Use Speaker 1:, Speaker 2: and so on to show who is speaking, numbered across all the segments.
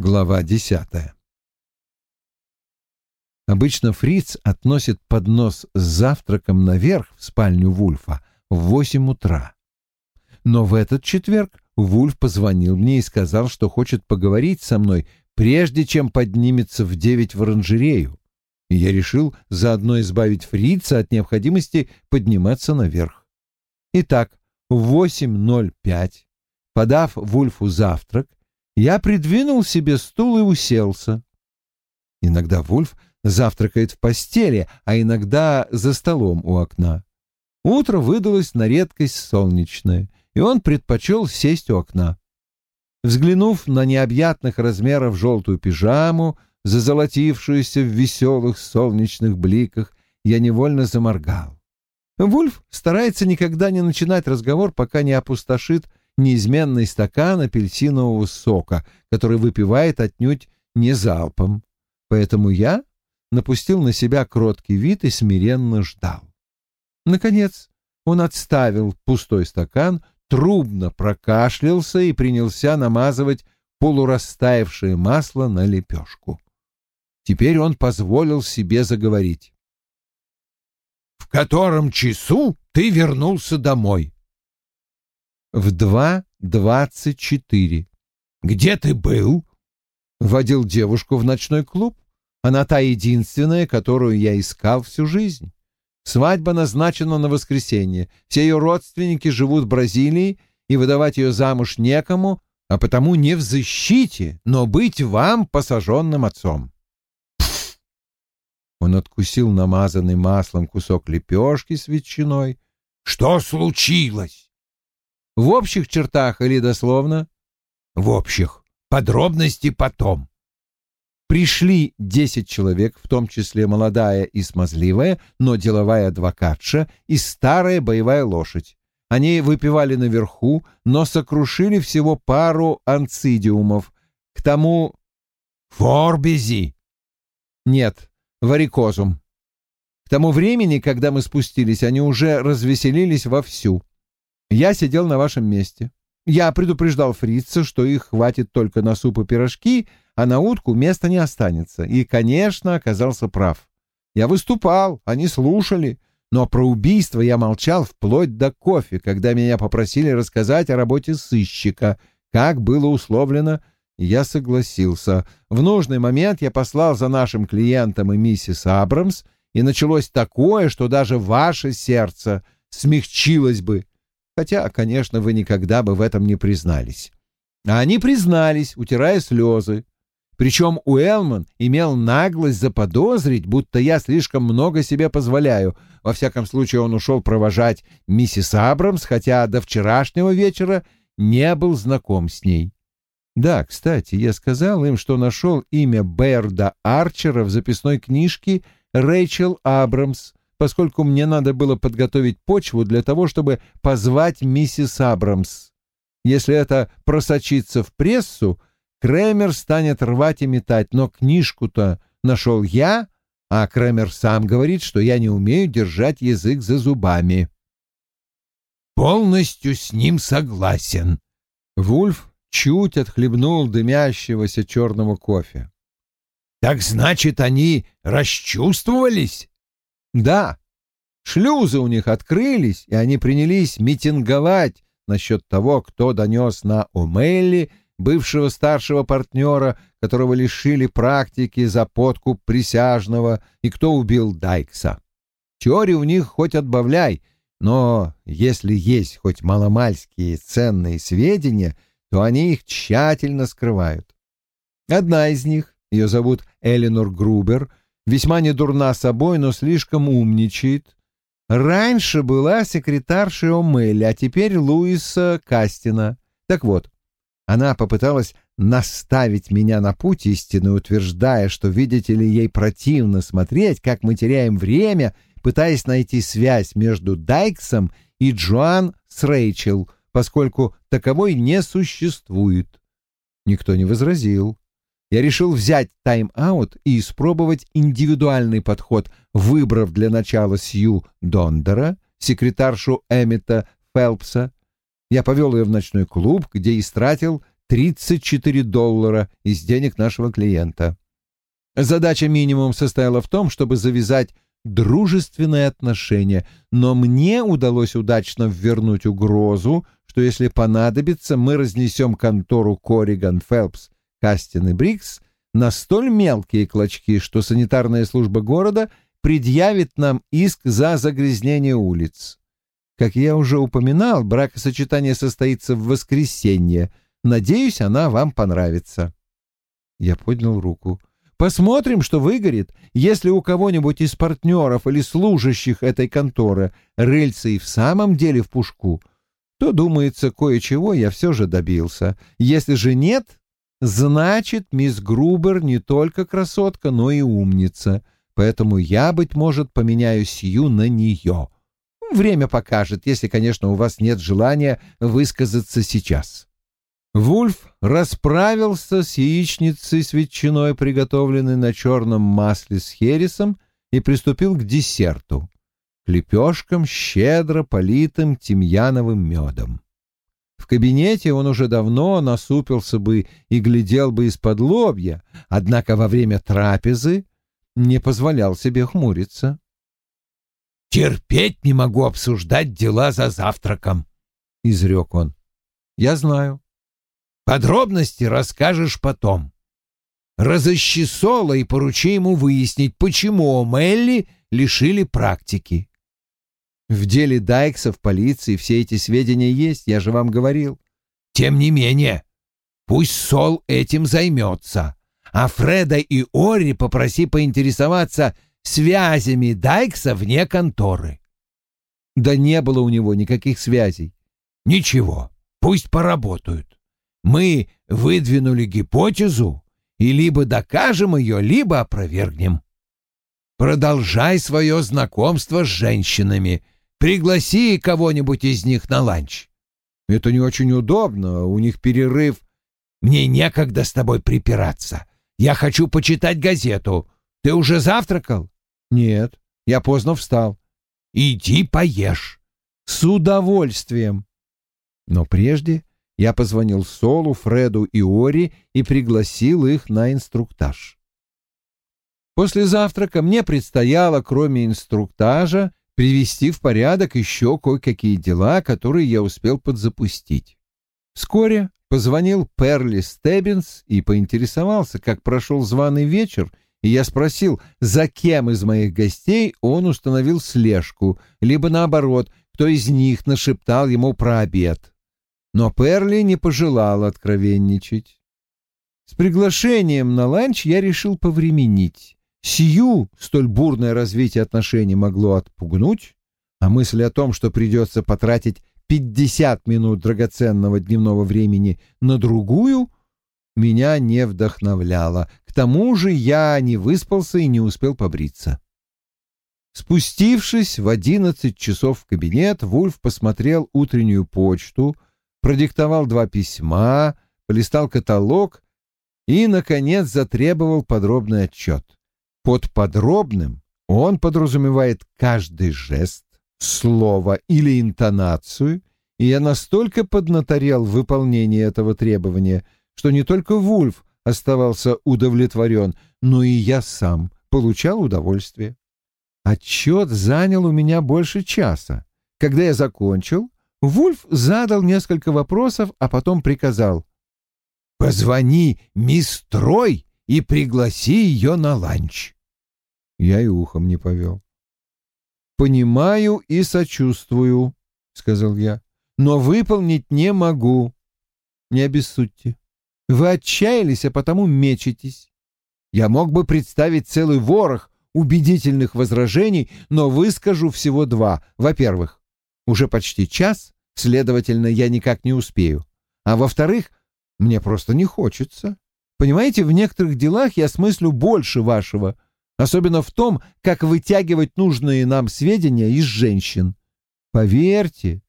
Speaker 1: Глава десятая. Обычно Фриц относит поднос с завтраком наверх в спальню Вульфа в восемь утра. Но в этот четверг Вульф позвонил мне и сказал, что хочет поговорить со мной, прежде чем поднимется в девять в оранжерею. И я решил заодно избавить Фрица от необходимости подниматься наверх. Итак, в 8.05, подав Вульфу завтрак, я придвинул себе стул и уселся. Иногда Вульф завтракает в постели, а иногда за столом у окна. Утро выдалось на редкость солнечное, и он предпочел сесть у окна. Взглянув на необъятных размеров желтую пижаму, зазолотившуюся в веселых солнечных бликах, я невольно заморгал. Вульф старается никогда не начинать разговор, пока не опустошит неизменный стакан апельсинового сока, который выпивает отнюдь не залпом. Поэтому я напустил на себя кроткий вид и смиренно ждал. Наконец он отставил пустой стакан, трубно прокашлялся и принялся намазывать полурастаявшее масло на лепешку. Теперь он позволил себе заговорить. «В котором часу ты вернулся домой?» В 2.24. «Где ты был?» Водил девушку в ночной клуб. Она та единственная, которую я искал всю жизнь. Свадьба назначена на воскресенье. Все ее родственники живут в Бразилии, и выдавать ее замуж некому, а потому не в защите, но быть вам посаженным отцом. Он откусил намазанный маслом кусок лепешки с ветчиной. «Что случилось?» В общих чертах или дословно? В общих. Подробности потом. Пришли десять человек, в том числе молодая и смазливая, но деловая адвокатша и старая боевая лошадь. Они выпивали наверху, но сокрушили всего пару анцидиумов. К тому... Форбези! Нет, варикозум. К тому времени, когда мы спустились, они уже развеселились вовсю. Я сидел на вашем месте. Я предупреждал фрица, что их хватит только на суп и пирожки, а на утку места не останется. И, конечно, оказался прав. Я выступал, они слушали, но про убийство я молчал вплоть до кофе, когда меня попросили рассказать о работе сыщика, как было условлено, я согласился. В нужный момент я послал за нашим клиентом и миссис Абрамс, и началось такое, что даже ваше сердце смягчилось бы, хотя, конечно, вы никогда бы в этом не признались. А они признались, утирая слезы. Причем Уэлман имел наглость заподозрить, будто я слишком много себе позволяю. Во всяком случае, он ушел провожать миссис Абрамс, хотя до вчерашнего вечера не был знаком с ней. Да, кстати, я сказал им, что нашел имя Берда Арчера в записной книжке Рэйчел Абрамс, поскольку мне надо было подготовить почву для того, чтобы позвать миссис Абрамс. Если это просочится в прессу, Кремер станет рвать и метать, но книжку-то нашел я, а Кремер сам говорит, что я не умею держать язык за зубами. «Полностью с ним согласен». Вульф чуть отхлебнул дымящегося черного кофе. «Так значит, они расчувствовались?» Да, шлюзы у них открылись, и они принялись митинговать насчет того, кто донес на Омелли, бывшего старшего партнера, которого лишили практики за подкуп присяжного, и кто убил Дайкса. Теории у них хоть отбавляй, но если есть хоть маломальские ценные сведения, то они их тщательно скрывают. Одна из них, ее зовут Эленор Грубер, весьма недурна собой, но слишком умничает. Раньше была секретарша Омелли, а теперь Луиса Кастина. Так вот, она попыталась наставить меня на путь истины, утверждая, что, видите ли, ей противно смотреть, как мы теряем время, пытаясь найти связь между Дайксом и Джоан с Рэйчел, поскольку таковой не существует. Никто не возразил я решил взять тайм-аут и испробовать индивидуальный подход, выбрав для начала Сью Дондера, секретаршу Эммета Фелпса. Я повел ее в ночной клуб, где истратил 34 доллара из денег нашего клиента. Задача минимум состояла в том, чтобы завязать дружественные отношения, но мне удалось удачно ввернуть угрозу, что если понадобится, мы разнесем контору Корриган, Фелпс, Кастин и Брикс на столь мелкие клочки, что санитарная служба города предъявит нам иск за загрязнение улиц. Как я уже упоминал, бракосочетание состоится в воскресенье. Надеюсь, она вам понравится. Я поднял руку. Посмотрим, что выгорит. Если у кого-нибудь из партнеров или служащих этой конторы рыльца и в самом деле в пушку, то, думается, кое-чего я все же добился. Если же нет, значит, мисс Грубер не только красотка, но и умница. Поэтому я, быть может, поменяю Сью на нее. Время покажет, если, конечно, у вас нет желания высказаться сейчас. Вульф расправился с яичницей с ветчиной, приготовленной на черном масле с хересом, и приступил к десерту — лепешкам, щедро политым тимьяновым медом. В кабинете он уже давно насупился бы и глядел бы из-под лобья, однако во время трапезы не позволял себе хмуриться. «Терпеть не могу обсуждать дела за завтраком», — изрек он. «Я знаю», Подробности расскажешь потом. Разыщи Соло и поручи ему выяснить, почему Мелли лишили практики. В деле Дайкса в полиции все эти сведения есть, я же вам говорил. Тем не менее, пусть Сол этим займется. А Фреда и Ори попроси поинтересоваться связями Дайкса вне конторы. Да не было у него никаких связей. Ничего, пусть поработают мы выдвинули гипотезу и либо докажем ее, либо опровергнем. Продолжай свое знакомство с женщинами. Пригласи кого-нибудь из них на ланч. Это не очень удобно, у них перерыв. Мне некогда с тобой припираться. Я хочу почитать газету. Ты уже завтракал? Нет, я поздно встал. Иди поешь. С удовольствием. Но прежде я позвонил Солу, Фреду и Ори и пригласил их на инструктаж. После завтрака мне предстояло, кроме инструктажа, привести в порядок еще кое-какие дела, которые я успел подзапустить. Вскоре позвонил Перли Стеббинс и поинтересовался, как прошел званый вечер, и я спросил, за кем из моих гостей он установил слежку, либо наоборот, кто из них нашептал ему про обед. Но Перли не пожелал откровенничать. С приглашением на ланч я решил повременить. Сию столь бурное развитие отношений могло отпугнуть, а мысль о том, что придется потратить 50 минут драгоценного дневного времени на другую, меня не вдохновляла. К тому же я не выспался и не успел побриться. Спустившись в одиннадцать часов в кабинет, Вульф посмотрел утреннюю почту — продиктовал два письма, полистал каталог и, наконец, затребовал подробный отчет. Под подробным он подразумевает каждый жест, слово или интонацию, и я настолько поднаторел в выполнении этого требования, что не только Вульф оставался удовлетворен, но и я сам получал удовольствие. Отчет занял у меня больше часа. Когда я закончил, Вульф задал несколько вопросов, а потом приказал. «Позвони мисс Трой и пригласи ее на ланч». Я и ухом не повел. «Понимаю и сочувствую», — сказал я, — «но выполнить не могу. Не обессудьте. Вы отчаялись, а потому мечетесь. Я мог бы представить целый ворох убедительных возражений, но выскажу всего два. Во-первых, уже почти час, следовательно, я никак не успею. А во-вторых, мне просто не хочется. Понимаете, в некоторых делах я смыслю больше вашего, особенно в том, как вытягивать нужные нам сведения из женщин. Поверьте,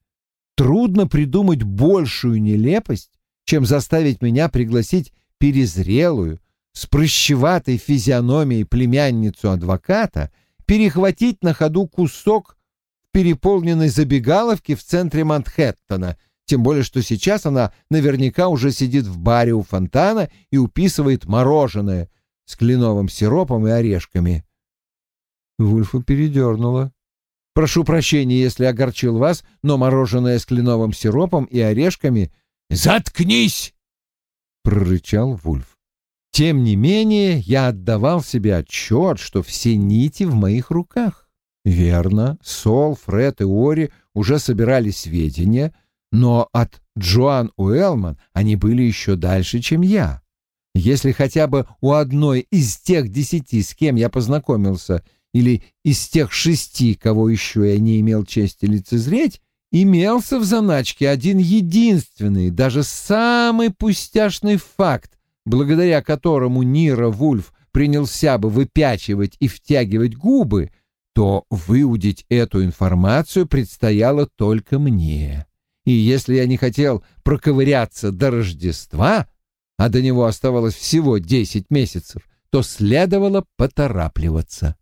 Speaker 1: трудно придумать большую нелепость, чем заставить меня пригласить перезрелую, с прыщеватой физиономией племянницу адвоката, перехватить на ходу кусок переполненной забегаловке в центре Манхэттена, Тем более, что сейчас она наверняка уже сидит в баре у фонтана и уписывает мороженое с кленовым сиропом и орешками. Вульфа передернула. «Прошу прощения, если огорчил вас, но мороженое с кленовым сиропом и орешками...»
Speaker 2: «Заткнись!»
Speaker 1: — прорычал Вульф. Тем не менее, я отдавал себе отчет, что все нити в моих руках. Верно, Сол, Фред и Ори уже собирали сведения, но от Джоан Уэлман они были еще дальше, чем я. Если хотя бы у одной из тех десяти, с кем я познакомился, или из тех шести, кого еще я не имел чести лицезреть, имелся в заначке один единственный, даже самый пустяшный факт, благодаря которому Нира Вульф принялся бы выпячивать и втягивать губы, то выудить эту информацию предстояло только мне. И если я не хотел проковыряться до Рождества, а до него оставалось всего десять месяцев, то следовало поторапливаться.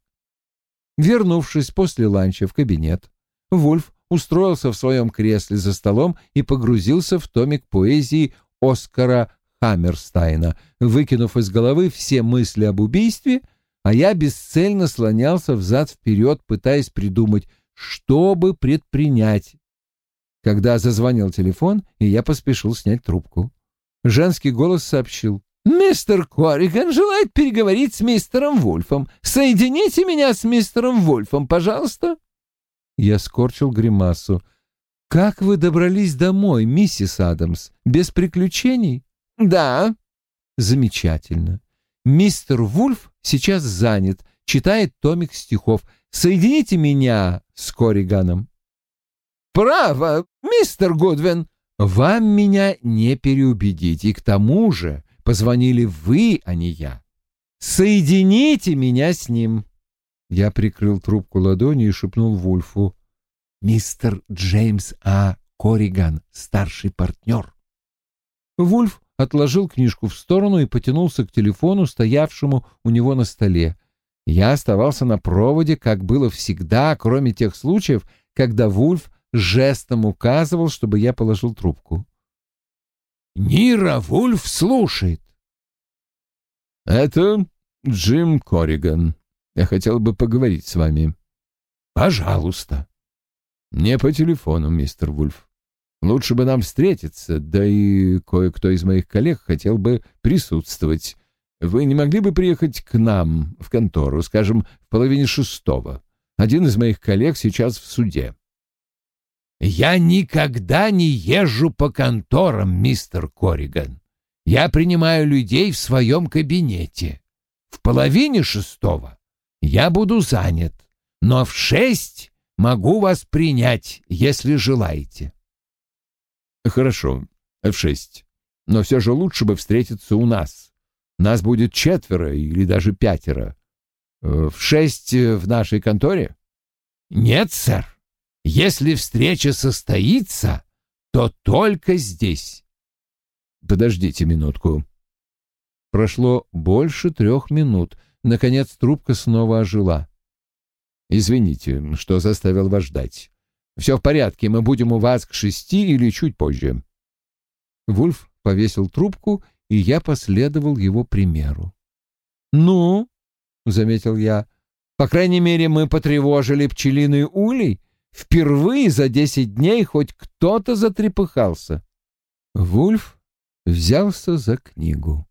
Speaker 1: Вернувшись после ланча в кабинет, Вульф устроился в своем кресле за столом и погрузился в томик поэзии Оскара Хаммерстайна, выкинув из головы все мысли об убийстве, а я бесцельно слонялся взад-вперед, пытаясь придумать, что бы предпринять. Когда зазвонил телефон, и я поспешил снять трубку. Женский голос сообщил. «Мистер Корриган желает переговорить с мистером Вульфом. Соедините меня с мистером Вульфом, пожалуйста». Я скорчил гримасу. «Как вы добрались домой, миссис Адамс? Без приключений?» «Да». «Замечательно. Мистер Вульф сейчас занят, читает томик стихов. Соедините меня с Корриганом».
Speaker 2: «Право, мистер Гудвин».
Speaker 1: «Вам меня не переубедить, и к тому же позвонили вы, а не я. Соедините меня с ним». Я прикрыл трубку ладонью и шепнул Вульфу. «Мистер Джеймс А. Корриган, старший партнер». Вульф отложил книжку в сторону и потянулся к телефону, стоявшему у него на столе. Я оставался на проводе, как было всегда, кроме тех случаев, когда Вульф жестом указывал, чтобы я положил трубку.
Speaker 2: «Нира Вульф слушает».
Speaker 3: «Это Джим Корриган», я хотел бы поговорить с вами.
Speaker 2: Пожалуйста.
Speaker 3: Не по телефону, мистер Вульф. Лучше бы нам встретиться, да и кое-кто из моих коллег хотел бы присутствовать. Вы не могли бы приехать к нам в контору, скажем, в половине шестого? Один из моих коллег сейчас в суде.
Speaker 2: Я никогда не езжу по конторам, мистер Корриган. Я принимаю людей в своем кабинете. В половине шестого я буду занят, но в шесть могу вас принять, если желаете.
Speaker 3: Хорошо, в шесть. Но все же лучше бы встретиться у нас. Нас будет четверо или даже пятеро. Э, в шесть в нашей конторе?
Speaker 2: Нет, сэр. Если встреча состоится, то только здесь.
Speaker 3: Подождите минутку.
Speaker 1: Прошло больше трех минут. Наконец трубка снова ожила.
Speaker 3: «Извините, что заставил вас ждать. Все в порядке, мы будем у вас к шести или чуть позже».
Speaker 1: Вульф повесил трубку, и я последовал его примеру. «Ну?» — заметил я. «По крайней мере, мы потревожили пчелиный улей. Впервые за десять дней хоть кто-то затрепыхался». Вульф взялся за книгу.